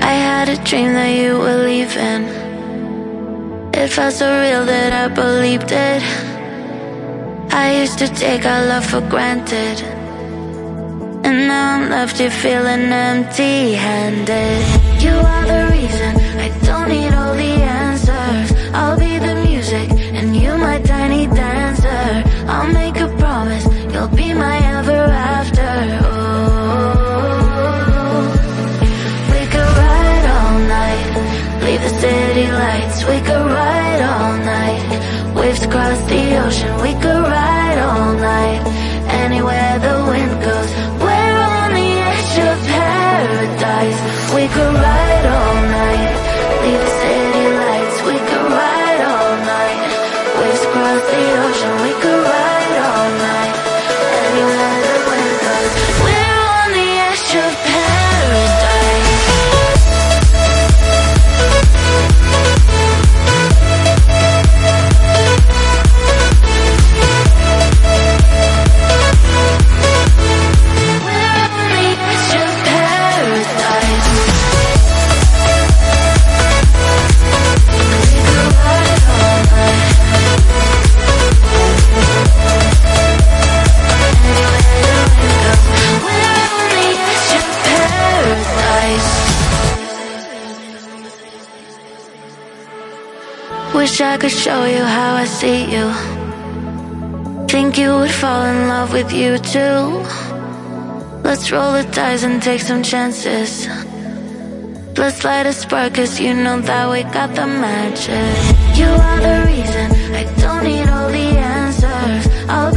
I had a dream that you were leaving. It felt so real that I believed it. I used to take our love for granted. And now I'm left here feeling empty handed. You are the reason. Be my ever after. Oh, we could ride all night, leave the city lights. We could ride all night, waves across the ocean. We could ride all night, anywhere the Wish I could show you how I see you. Think you would fall in love with you too. Let's roll the dice and take some chances. Let's light a spark, cause you know that we got the magic. You are the reason, I don't need all the answers. I'll